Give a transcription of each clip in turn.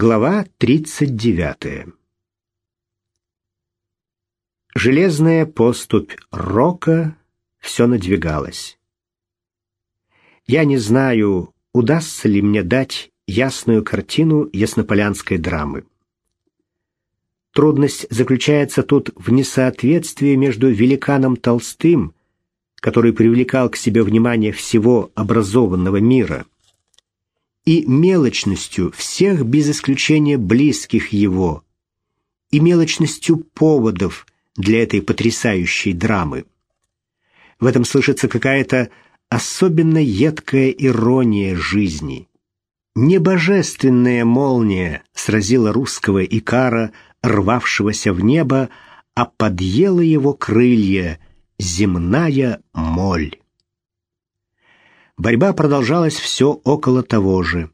Глава 39. Железная поступь Рока все надвигалась. Я не знаю, удастся ли мне дать ясную картину яснополянской драмы. Трудность заключается тут в несоответствии между великаном Толстым, который привлекал к себе внимание всего образованного мира, и мелочностью всех без исключения близких его, и мелочностью поводов для этой потрясающей драмы. В этом слышится какая-то особенно едкая ирония жизни. Небожественная молния сразила русского икара, рвавшегося в небо, а подъела его крылья земная моль. Борьба продолжалась все около того же.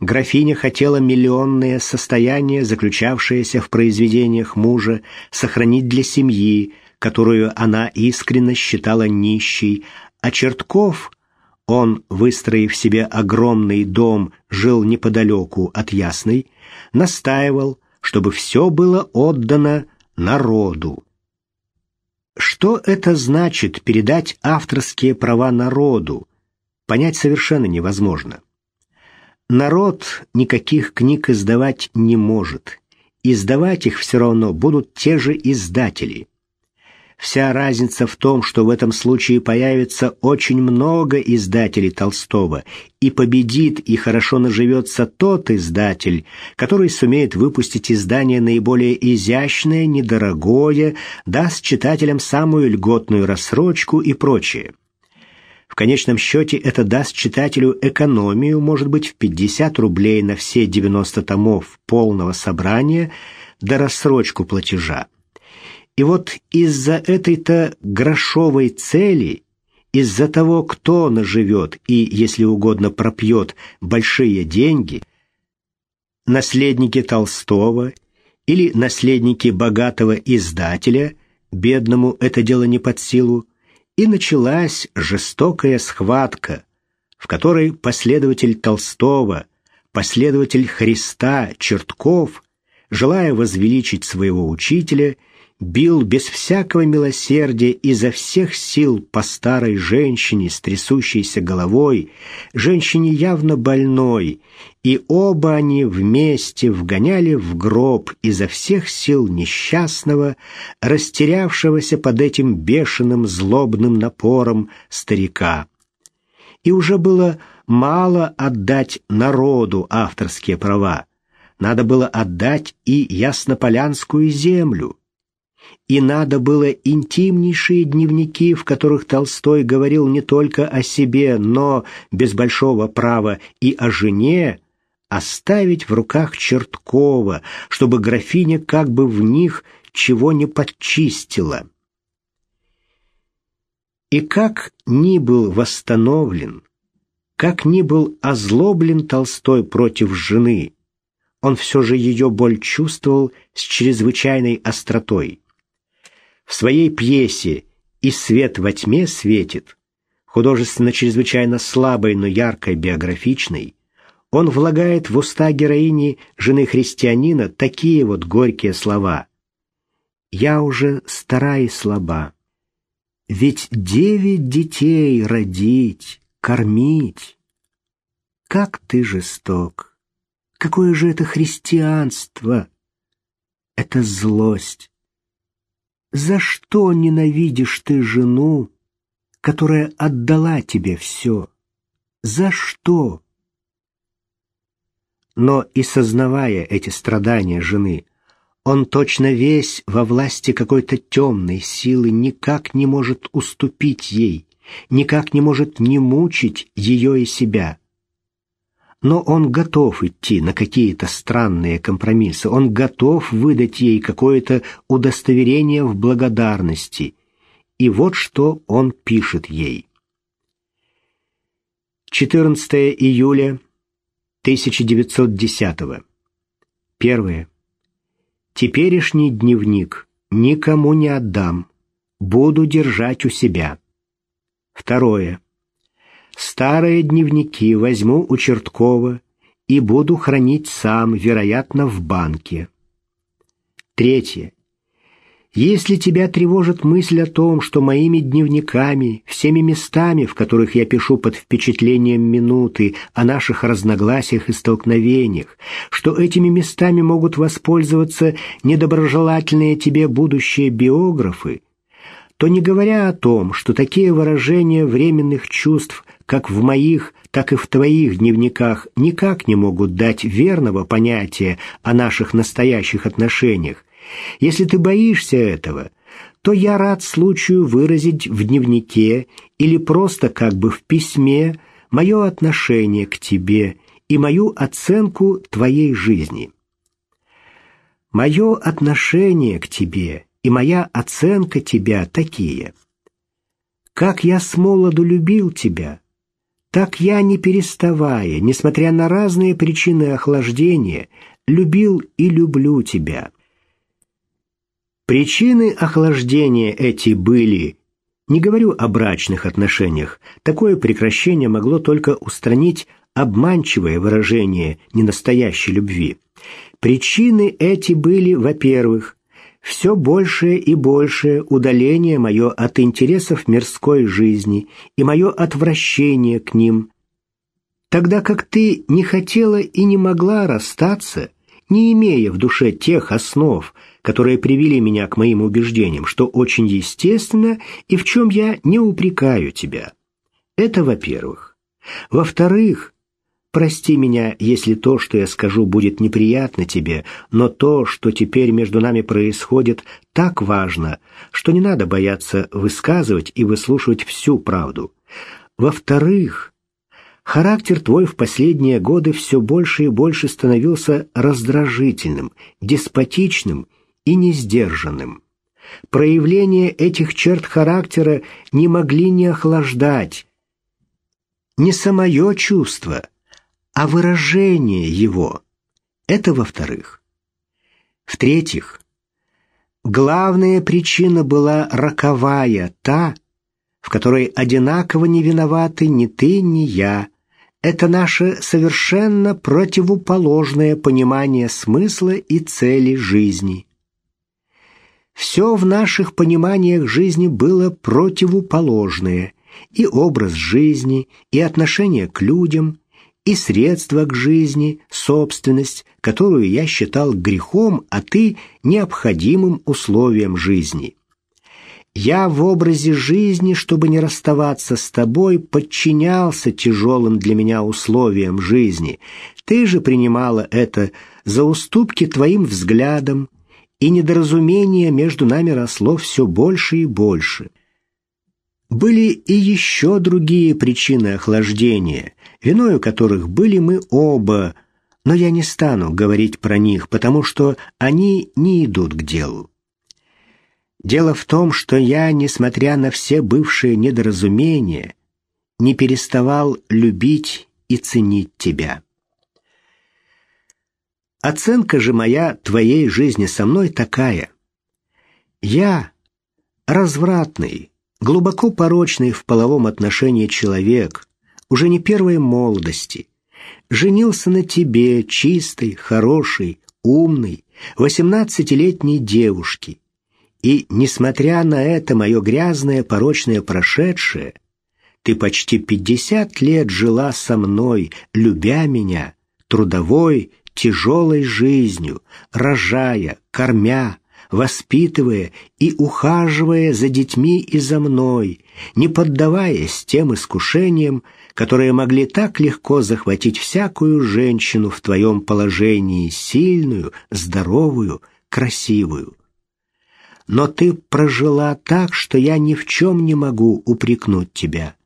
Графиня хотела миллионное состояние, заключавшееся в произведениях мужа, сохранить для семьи, которую она искренне считала нищей, а Чертков, он, выстроив себе огромный дом, жил неподалеку от Ясной, настаивал, чтобы все было отдано народу. Что это значит передать авторские права народу? Понять совершенно невозможно. Народ никаких книг издавать не может. Издавать их все равно будут те же издатели. Вся разница в том, что в этом случае появится очень много издателей Толстого, и победит и хорошо наживется тот издатель, который сумеет выпустить издание наиболее изящное, недорогое, даст читателям самую льготную рассрочку и прочее. Конечном счете это даст читателю экономию, может быть, в 50 рублей на все 90 томов полного собрания, да рассрочку платежа. И вот из-за этой-то грошовой цели, из-за того, кто наживет и, если угодно, пропьет большие деньги, наследники Толстого или наследники богатого издателя, бедному это дело не под силу, и началась жестокая схватка, в которой последователь Толстого, последователь Христа Чертков, желая возвеличить своего учителя, бил без всякого милосердия изо всех сил по старой женщине с трясущейся головой, женщине явно больной, и оба они вместе вгоняли в гроб изо всех сил несчастного, растерявшегося под этим бешеным злобным напором старика. И уже было мало отдать народу авторские права, надо было отдать и яснополянскую землю, и надо было интимнейшие дневники, в которых Толстой говорил не только о себе, но, без большого права, и о жене, оставить в руках Черткова, чтобы графиня как бы в них чего не подчистила. И как ни был восстановлен, как ни был озлоблен Толстой против жены, он все же ее боль чувствовал с чрезвычайной остротой. В своей пьесе «И свет во тьме светит», художественно чрезвычайно слабой, но яркой, биографичной, он влагает в уста героини жены христианина такие вот горькие слова. «Я уже стара и слаба, ведь девять детей родить, кормить. Как ты жесток! Какое же это христианство! Это злость, за что ненавидишь ты жену, которая отдала тебе все? За что? Но и сознавая эти страдания жены, он точно весь во власти какой-то темной силы никак не может уступить ей, никак не может не мучить ее и себя но он готов идти на какие-то странные компромиссы, он готов выдать ей какое-то удостоверение в благодарности. И вот что он пишет ей. 14 июля 1910 Первое. Теперешний дневник никому не отдам, буду держать у себя. Второе. Старые дневники возьму у Черткова и буду хранить сам, вероятно, в банке. Третье. Если тебя тревожит мысль о том, что моими дневниками, всеми местами, в которых я пишу под впечатлением минуты о наших разногласиях и столкновениях, что этими местами могут воспользоваться недоброжелательные тебе будущие биографы, то не говоря о том, что такие выражения временных чувств, как в моих, так и в твоих дневниках, никак не могут дать верного понятия о наших настоящих отношениях, если ты боишься этого, то я рад случаю выразить в дневнике или просто как бы в письме мое отношение к тебе и мою оценку твоей жизни. Мое отношение к тебе и моя оценка тебя такие. Как я с молоду любил тебя, так я, не переставая, несмотря на разные причины охлаждения, любил и люблю тебя. Причины охлаждения эти были, не говорю о брачных отношениях, такое прекращение могло только устранить обманчивое выражение ненастоящей любви. Причины эти были, во-первых, все большее и большее удаление мое от интересов мирской жизни и мое отвращение к ним, тогда как ты не хотела и не могла расстаться, не имея в душе тех основ, которые привели меня к моим убеждениям, что очень естественно и в чем я не упрекаю тебя. Это во-первых. Во-вторых, прости меня, если то, что я скажу, будет неприятно тебе, но то, что теперь между нами происходит, так важно, что не надо бояться высказывать и выслушивать всю правду. Во-вторых, характер твой в последние годы все больше и больше становился раздражительным, деспотичным и несдержанным. Проявления этих черт характера не могли не охлаждать не самое чувство, а выражение его. Это во-вторых. В-третьих, главная причина была роковая, та, в которой одинаково не виноваты ни ты, ни я. Это наше совершенно противоположное понимание смысла и цели жизни. Все в наших пониманиях жизни было противоположное, и образ жизни, и отношение к людям, и средства к жизни, собственность, которую я считал грехом, а ты необходимым условием жизни. Я в образе жизни, чтобы не расставаться с тобой, подчинялся тяжелым для меня условиям жизни. Ты же принимала это за уступки твоим взглядам, и недоразумение между нами росло все больше и больше. Были и еще другие причины охлаждения, виною которых были мы оба, но я не стану говорить про них, потому что они не идут к делу. Дело в том, что я, несмотря на все бывшие недоразумения, не переставал любить и ценить тебя. Оценка же моя твоей жизни со мной такая. Я развратный, глубоко порочный в половом отношении человек, уже не первой молодости, женился на тебе, чистой, хорошей, умной, восемнадцатилетней девушке. И, несмотря на это мое грязное порочное прошедшее, ты почти пятьдесят лет жила со мной, любя меня, трудовой, тяжелой жизнью, рожая, кормя, воспитывая и ухаживая за детьми и за мной, не поддаваясь тем искушениям, которые могли так легко захватить всякую женщину в твоем положении, сильную, здоровую, красивую. Но ты прожила так, что я ни в чем не могу упрекнуть тебя.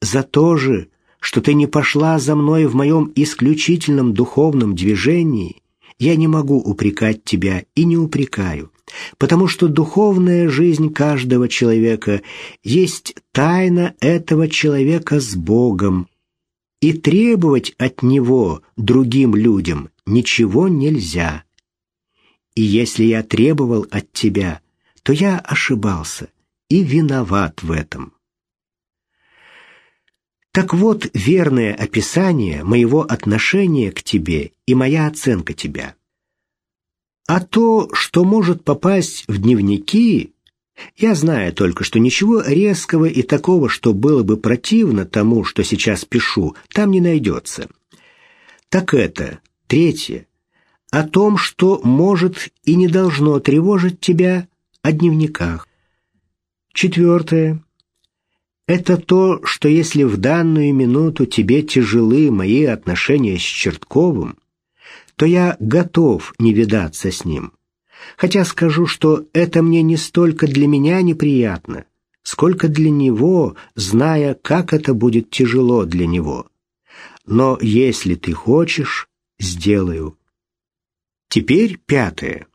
За то же, что ты не пошла за мной в моем исключительном духовном движении, я не могу упрекать тебя и не упрекаю, потому что духовная жизнь каждого человека есть тайна этого человека с Богом, и требовать от него другим людям ничего нельзя. И если я требовал от тебя, то я ошибался и виноват в этом. Так вот, верное описание моего отношения к тебе и моя оценка тебя. А то, что может попасть в дневники, я знаю только, что ничего резкого и такого, что было бы противно тому, что сейчас пишу, там не найдется. Так это, третье, о том, что может и не должно тревожить тебя о дневниках. Четвертое. Это то, что если в данную минуту тебе тяжелы мои отношения с Чертковым, то я готов не видаться с ним. Хотя скажу, что это мне не столько для меня неприятно, сколько для него, зная, как это будет тяжело для него. Но если ты хочешь, сделаю. Теперь пятое.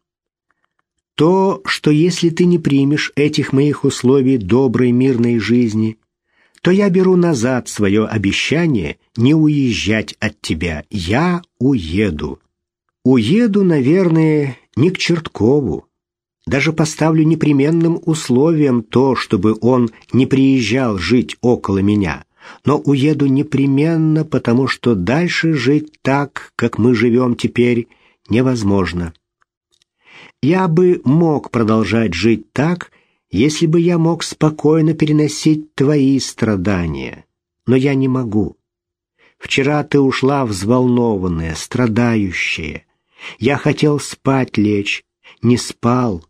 То, что если ты не примешь этих моих условий доброй мирной жизни, то я беру назад свое обещание не уезжать от тебя. Я уеду. Уеду, наверное, не к Черткову. Даже поставлю непременным условием то, чтобы он не приезжал жить около меня. Но уеду непременно, потому что дальше жить так, как мы живем теперь, невозможно. Я бы мог продолжать жить так, если бы я мог спокойно переносить твои страдания. Но я не могу. Вчера ты ушла взволнованная, страдающая, я хотел спать лечь, не спал.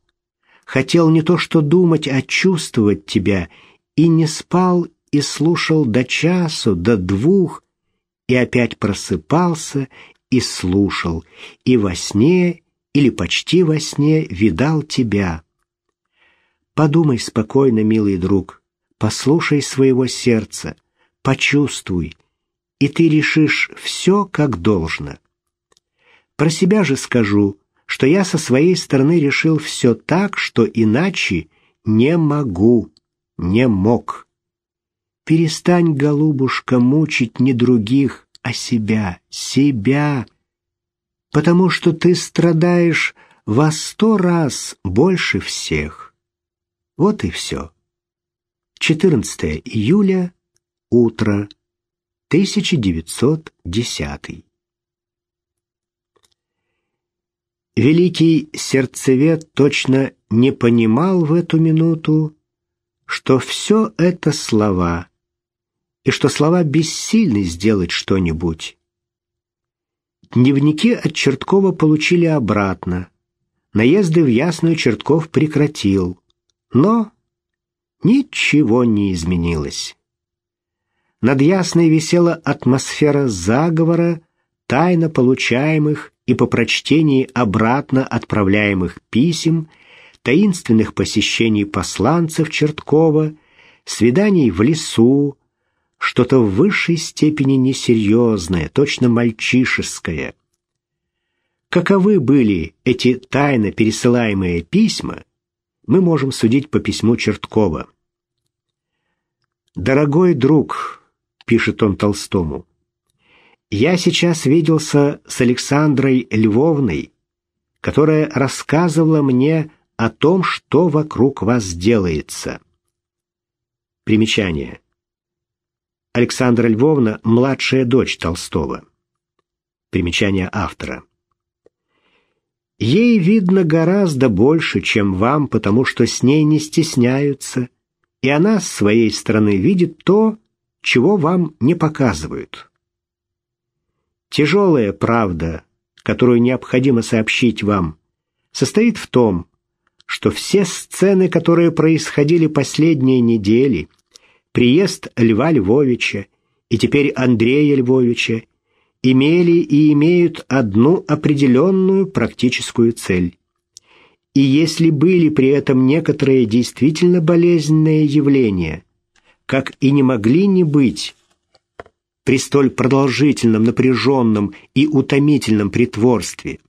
Хотел не то что думать, а чувствовать тебя, и не спал и слушал до часу, до двух, и опять просыпался и слушал, и во сне или почти во сне видал тебя. Подумай спокойно, милый друг, послушай своего сердца, почувствуй, и ты решишь все как должно. Про себя же скажу, что я со своей стороны решил все так, что иначе не могу, не мог. Перестань, голубушка, мучить не других, а себя, себя, потому что ты страдаешь во сто раз больше всех. Вот и все. 14 июля, утро, 1910 Великий сердцевед точно не понимал в эту минуту, что все это слова, и что слова бессильны сделать что-нибудь. Дневники от Черткова получили обратно. Наезды в Ясную Чертков прекратил. Но ничего не изменилось. Над Ясной висела атмосфера заговора, тайно получаемых и по прочтении обратно отправляемых писем, таинственных посещений посланцев Черткова, свиданий в лесу, что-то в высшей степени несерьезное, точно мальчишеское. Каковы были эти тайно пересылаемые письма, мы можем судить по письму Черткова. «Дорогой друг», — пишет он Толстому, — я сейчас виделся с Александрой Львовной, которая рассказывала мне о том, что вокруг вас делается. Примечание. Александра Львовна – младшая дочь Толстого. Примечание автора. Ей видно гораздо больше, чем вам, потому что с ней не стесняются, и она с своей стороны видит то, чего вам не показывают. Тяжелая правда, которую необходимо сообщить вам, состоит в том, что все сцены, которые происходили последние недели, приезд Льва Львовича и теперь Андрея Львовича, имели и имеют одну определенную практическую цель. И если были при этом некоторые действительно болезненные явления, как и не могли не быть при столь продолжительном, напряженном и утомительном притворстве,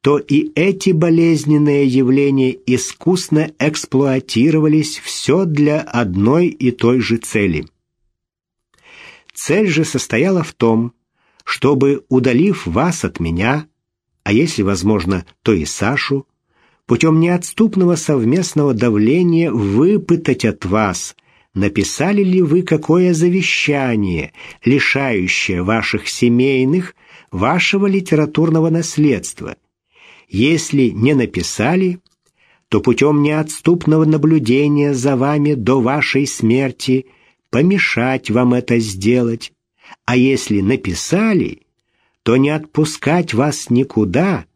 то и эти болезненные явления искусно эксплуатировались все для одной и той же цели. Цель же состояла в том, чтобы, удалив вас от меня, а если возможно, то и Сашу, путем неотступного совместного давления выпытать от вас – написали ли вы какое завещание, лишающее ваших семейных вашего литературного наследства. Если не написали, то путем неотступного наблюдения за вами до вашей смерти помешать вам это сделать, а если написали, то не отпускать вас никуда,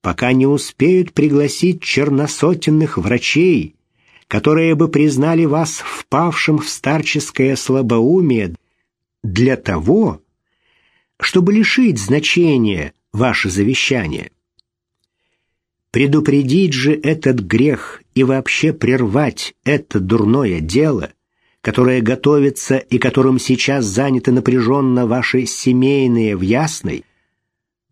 пока не успеют пригласить черносотенных врачей, которые бы признали вас впавшим в старческое слабоумие для того, чтобы лишить значения ваше завещание. Предупредить же этот грех и вообще прервать это дурное дело, которое готовится и которым сейчас заняты напряженно ваши семейные в Ясной,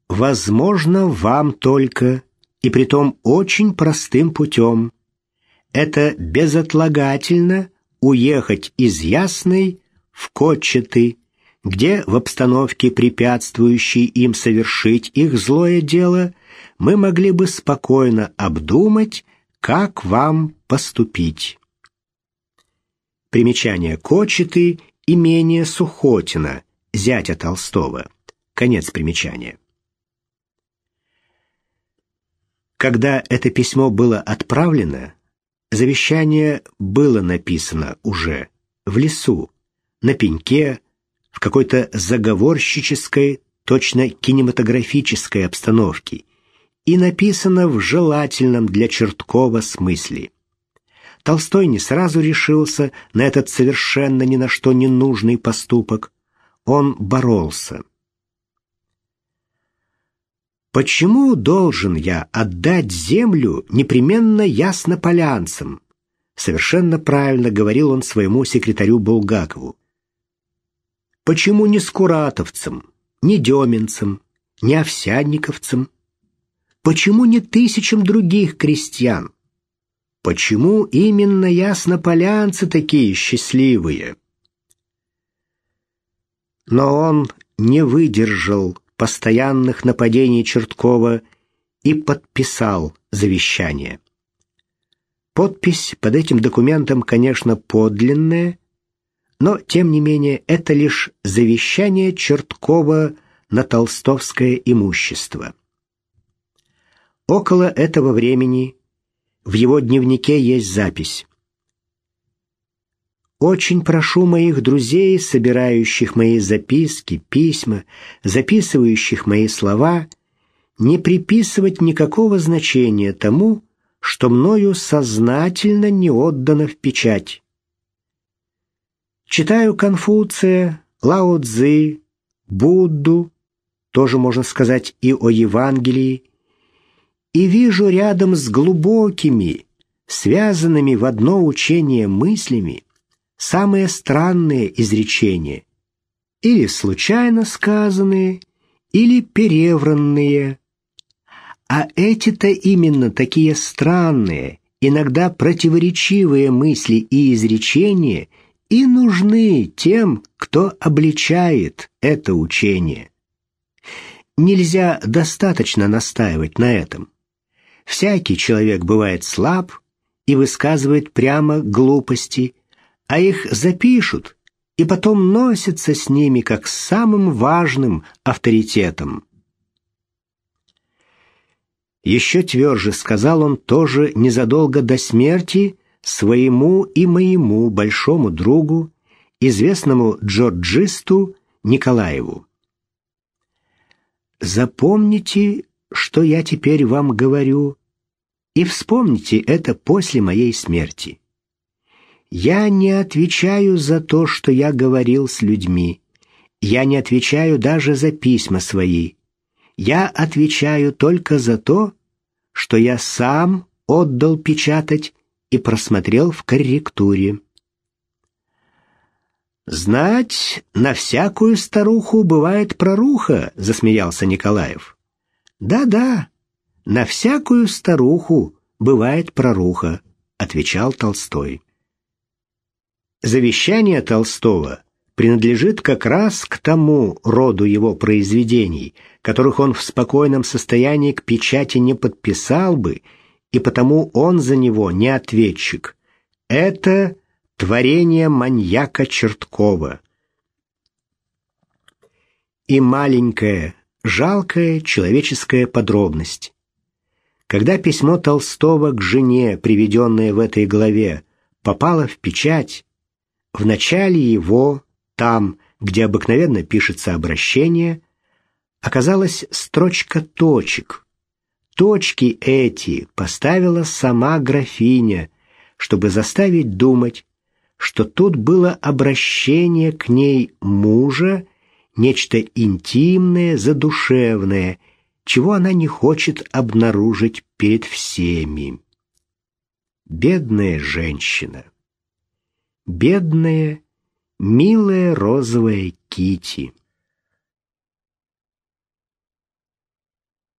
возможно вам только, и притом очень простым путем, это безотлагательно уехать из Ясной в Кочеты, где в обстановке, препятствующей им совершить их злое дело, мы могли бы спокойно обдумать, как вам поступить. Примечание Кочеты, имение Сухотина, зятя Толстого. Конец примечания. Когда это письмо было отправлено, Завещание было написано уже в лесу, на пеньке, в какой-то заговорщической, точно кинематографической обстановке и написано в желательном для Черткова смысле. Толстой не сразу решился на этот совершенно ни на что не нужный поступок. Он боролся. Почему должен я отдать землю непременно яснополянцам? Совершенно правильно говорил он своему секретарю Булгакову. Почему не скуратовцам, не деминцам, не овсянниковцам? Почему не тысячам других крестьян? Почему именно яснополянцы такие счастливые? Но он не выдержал постоянных нападений Черткова и подписал завещание. Подпись под этим документом, конечно, подлинная, но, тем не менее, это лишь завещание Черткова на толстовское имущество. Около этого времени в его дневнике есть запись. Очень прошу моих друзей, собирающих мои записки, письма, записывающих мои слова, не приписывать никакого значения тому, что мною сознательно не отдано в печать. Читаю Конфуция, Лао Цзы, Будду, тоже можно сказать и о Евангелии, и вижу рядом с глубокими, связанными в одно учение мыслями, самые странные изречения, или случайно сказанные, или перевранные. А эти-то именно такие странные, иногда противоречивые мысли и изречения и нужны тем, кто обличает это учение. Нельзя достаточно настаивать на этом. Всякий человек бывает слаб и высказывает прямо глупости, а их запишут и потом носятся с ними как с самым важным авторитетом. Еще тверже сказал он тоже незадолго до смерти своему и моему большому другу, известному джорджисту Николаеву. «Запомните, что я теперь вам говорю, и вспомните это после моей смерти. Я не отвечаю за то, что я говорил с людьми. Я не отвечаю даже за письма свои. Я отвечаю только за то, что я сам отдал печатать и просмотрел в корректуре. «Знать, на всякую старуху бывает проруха», — засмеялся Николаев. «Да-да, на всякую старуху бывает проруха», — отвечал Толстой. Завещание Толстого принадлежит как раз к тому роду его произведений, которых он в спокойном состоянии к печати не подписал бы, и потому он за него не ответчик. Это творение маньяка Черткова. И маленькая, жалкая человеческая подробность. Когда письмо Толстого к жене, приведенное в этой главе, попало в печать, в начале его, там, где обыкновенно пишется обращение, оказалась строчка точек. Точки эти поставила сама графиня, чтобы заставить думать, что тут было обращение к ней мужа, нечто интимное, задушевное, чего она не хочет обнаружить перед всеми. Бедная женщина. Бедная, милая розовая Кити.